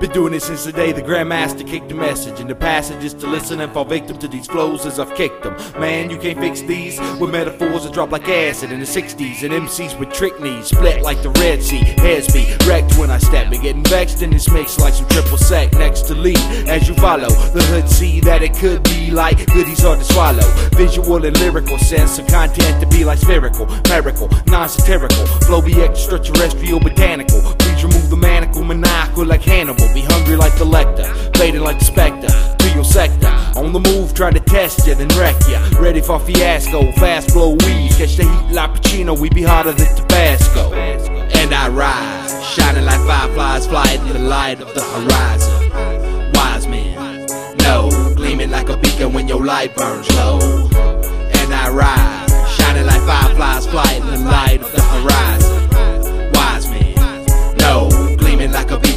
Been doing it since the day the Grandmaster kicked the message. And the passage is to listen and fall victim to these flows as I've kicked them. Man, you can't fix these with metaphors that drop like acid in the 60s. And MCs with trick knees, split like the Red Sea. Heads be wrecked when I step. Been getting vexed in this mix like some triple sec next to lead. As you follow, the hood see that it could be like goodies hard to swallow. Visual and lyrical sense of content to be like spherical, miracle, non satirical. Flow be extraterrestrial, botanical. Please remove the manacle, maniacal like Hannibal. Be hungry like the Lecter, fading like the Spectre. To your sector, on the move, trying to test you, then wreck ya. Ready for fiasco, fast flow weed. Catch the heat like Pacino, we be hotter than Tabasco. And I rise, shining like fireflies, flying in the light of the horizon. Wise men, no, gleaming like a beacon when your light burns low. And I rise, shining like fireflies, flying in the light of the horizon.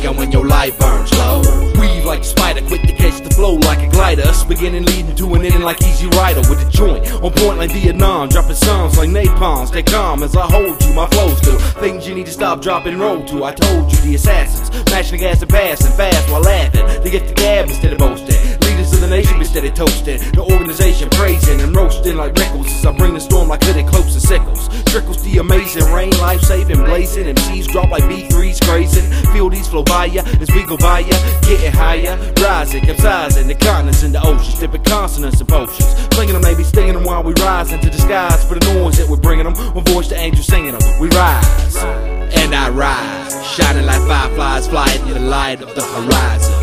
Beacon when your light burns low. Weave like a spider, quick to catch the flow like a glider. Us beginning leading to an ending like Easy Rider with a joint on point like Vietnam. Dropping songs like napalm. Stay calm as I hold you. My flows do things you need to stop, drop, and roll to. I told you the assassins, mashing the gas and passing fast while laughing. They get the gab instead of boasting. The nation be steady toasting. The organization praising and roasting like Rickles as I bring the storm like hooded close and sickles. Trickles the amazing rain, life saving, blazing. MCs drop like B3s grazing. Feel these flow by ya as we go by ya. Getting higher, rising, capsizing. The continents in the oceans, dipping consonants and potions. Flinging them, maybe stinging them while we rise into the skies for the noise that we're bringing them. One voice the angels singing them. We rise, and I rise, shining like fireflies, flying in the light of the horizon.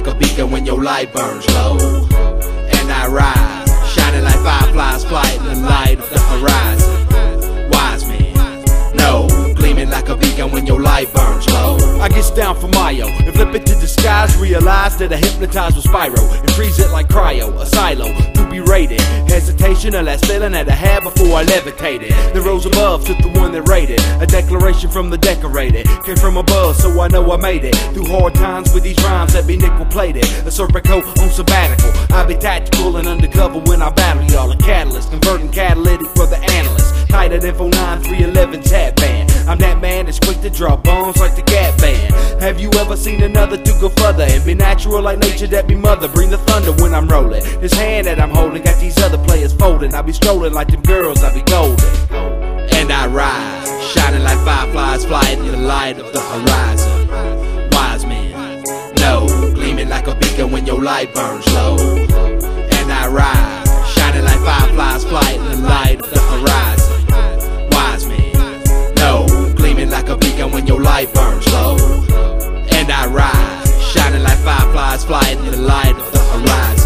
Like a beacon when your light burns low. And I rise, shining like fireflies, flying in the light of the horizon. Wise man, no, gleaming like a beacon when your light burns low. I get down for Mayo flip it to the skies. Realize that I hypnotized with Spyro and freeze it like cryo, a silo to be rated. Hesitation, a last feeling that I had before I levitated. Then rose above, took the one that rated. A declaration from the decorated. Came from above, so I know I made it. Through hard times with these rhymes that be nickel plated. A serpent coat on sabbatical. I be tactical and undercover when I battle y'all. A catalyst, converting catalytic for the analyst. Tight at Info 9 311 tab band. I'm that man that's quick to draw bones like the. Have you ever seen another to go further and be natural like nature that be mother? Bring the thunder when I'm rolling. This hand that I'm holding got these other players folding. I be strolling like them girls, I be golden. And I rise, shining like fireflies, flying in the light of the horizon. Wise men, no, gleaming like a beacon when your light burns low. Fly in the light of the horizon.